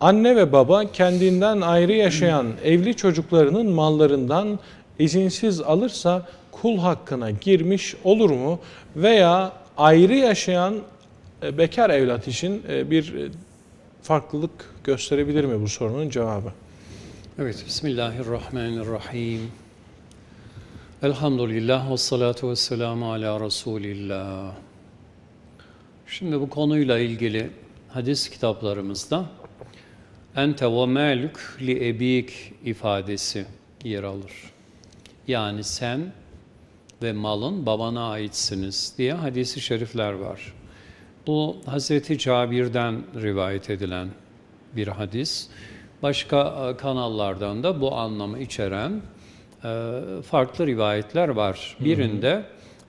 Anne ve baba kendinden ayrı yaşayan evli çocuklarının mallarından izinsiz alırsa kul hakkına girmiş olur mu? Veya ayrı yaşayan e, bekar evlat için e, bir e, farklılık gösterebilir mi bu sorunun cevabı? Evet, Bismillahirrahmanirrahim. Elhamdülillah ve salatu ve selamu ala Resulillah. Şimdi bu konuyla ilgili hadis kitaplarımızda ente ve maluk li ebik ifadesi yer alır. Yani sen ve malın babana aitsiniz diye hadisi şerifler var. Bu Hazreti Cabir'den rivayet edilen bir hadis. Başka e, kanallardan da bu anlamı içeren e, farklı rivayetler var. Birinde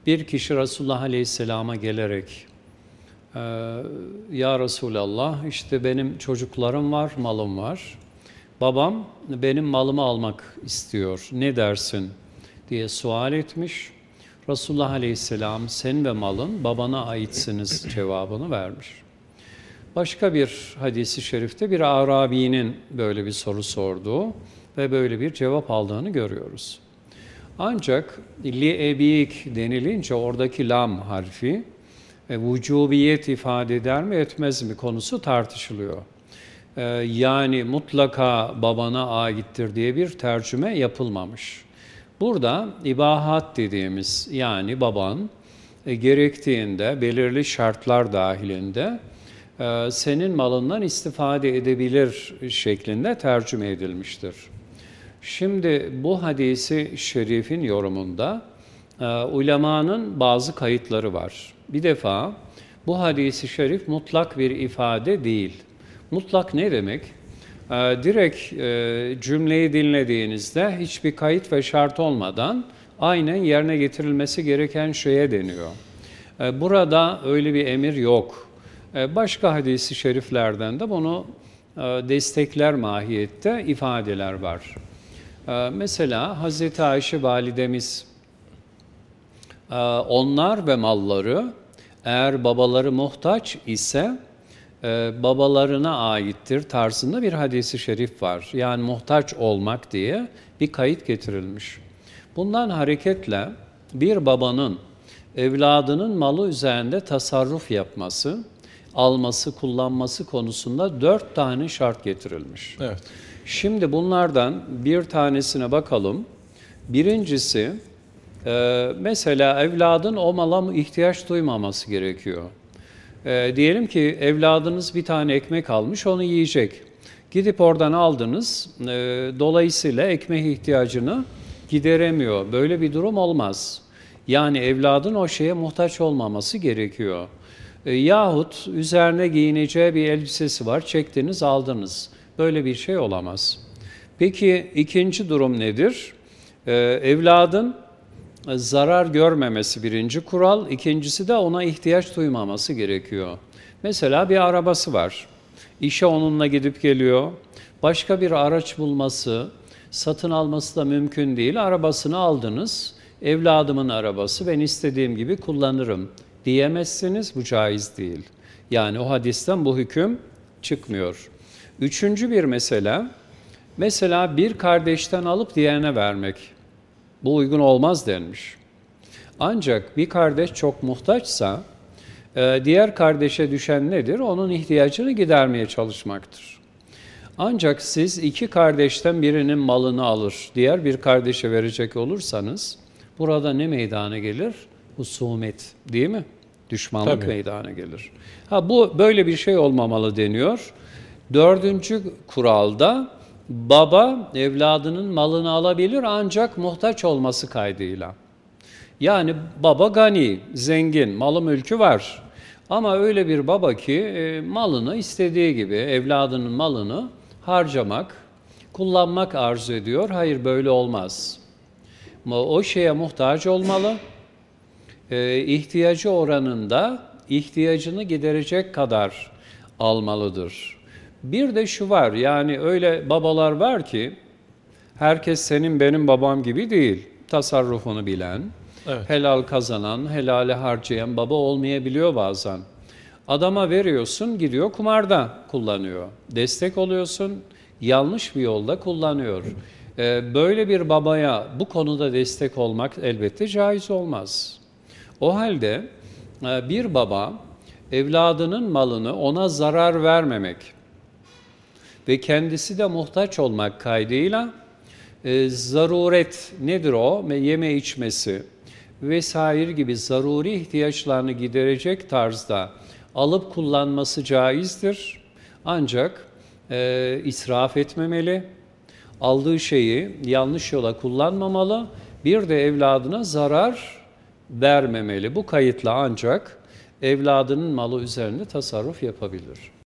bir kişi Resulullah Aleyhisselam'a gelerek e, Ya Resulallah işte benim çocuklarım var, malım var. Babam benim malımı almak istiyor. Ne dersin? diye sual etmiş. Resulullah Aleyhisselam sen ve malın babana aitsiniz cevabını vermiş. Başka bir hadisi şerifte bir Arabi'nin böyle bir soru sorduğu ve böyle bir cevap aldığını görüyoruz. Ancak li ebik denilince oradaki lam harfi e, vücubiyet ifade eder mi etmez mi konusu tartışılıyor. E, yani mutlaka babana aittir diye bir tercüme yapılmamış. Burada ibahat dediğimiz yani baban e, gerektiğinde belirli şartlar dahilinde senin malından istifade edebilir şeklinde tercüme edilmiştir. Şimdi bu hadisi şerifin yorumunda ulemanın bazı kayıtları var. Bir defa bu hadisi şerif mutlak bir ifade değil. Mutlak ne demek? E, direkt e, cümleyi dinlediğinizde hiçbir kayıt ve şart olmadan aynen yerine getirilmesi gereken şeye deniyor. E, burada öyle bir emir yok. E, başka hadisi şeriflerden de bunu e, destekler mahiyette ifadeler var. E, mesela Hazreti Ayşe validemiz onlar ve malları eğer babaları muhtaç ise e, babalarına aittir tarzında bir hadisi şerif var. Yani muhtaç olmak diye bir kayıt getirilmiş. Bundan hareketle bir babanın evladının malı üzerinde tasarruf yapması, alması, kullanması konusunda dört tane şart getirilmiş. Evet. Şimdi bunlardan bir tanesine bakalım. Birincisi, e, mesela evladın o mala ihtiyaç duymaması gerekiyor. E, diyelim ki evladınız bir tane ekmek almış, onu yiyecek. Gidip oradan aldınız, e, dolayısıyla ekmek ihtiyacını gideremiyor. Böyle bir durum olmaz. Yani evladın o şeye muhtaç olmaması gerekiyor. E, yahut üzerine giyineceği bir elbisesi var, çektiniz, aldınız. Böyle bir şey olamaz. Peki ikinci durum nedir? E, evladın zarar görmemesi birinci kural, ikincisi de ona ihtiyaç duymaması gerekiyor. Mesela bir arabası var, işe onunla gidip geliyor, başka bir araç bulması, satın alması da mümkün değil. Arabasını aldınız, evladımın arabası, ben istediğim gibi kullanırım diyemezsiniz, bu caiz değil. Yani o hadisten bu hüküm çıkmıyor. Üçüncü bir mesele, mesela bir kardeşten alıp diğerine vermek. Bu uygun olmaz denmiş. Ancak bir kardeş çok muhtaçsa, e, diğer kardeşe düşen nedir? Onun ihtiyacını gidermeye çalışmaktır. Ancak siz iki kardeşten birinin malını alır, diğer bir kardeşe verecek olursanız, burada ne meydana gelir? Husumet, değil mi? Düşmanlık Tabii. meydana gelir. Ha bu böyle bir şey olmamalı deniyor. Dördüncü kuralda baba evladının malını alabilir ancak muhtaç olması kaydıyla. Yani baba gani, zengin, malı mülkü var. Ama öyle bir baba ki e, malını istediği gibi evladının malını harcamak, kullanmak arzu ediyor. Hayır böyle olmaz. O şeye muhtaç olmalı. E, ihtiyacı oranında ihtiyacını giderecek kadar almalıdır. Bir de şu var yani öyle babalar var ki herkes senin benim babam gibi değil. Tasarrufunu bilen, Evet. helal kazanan, helale harcayan baba olmayabiliyor bazen. Adama veriyorsun, gidiyor kumarda kullanıyor. Destek oluyorsun, yanlış bir yolda kullanıyor. Ee, Böyle bir babaya bu konuda destek olmak elbette caiz olmaz. O halde e, bir baba evladının malını ona zarar vermemek ve kendisi de muhtaç olmak kaydıyla e, zaruret nedir o? Yeme içmesi vesaire gibi zaruri ihtiyaçlarını giderecek tarzda alıp kullanması caizdir. Ancak e, israf etmemeli, aldığı şeyi yanlış yola kullanmamalı, bir de evladına zarar vermemeli. Bu kayıtla ancak evladının malı üzerinde tasarruf yapabilir.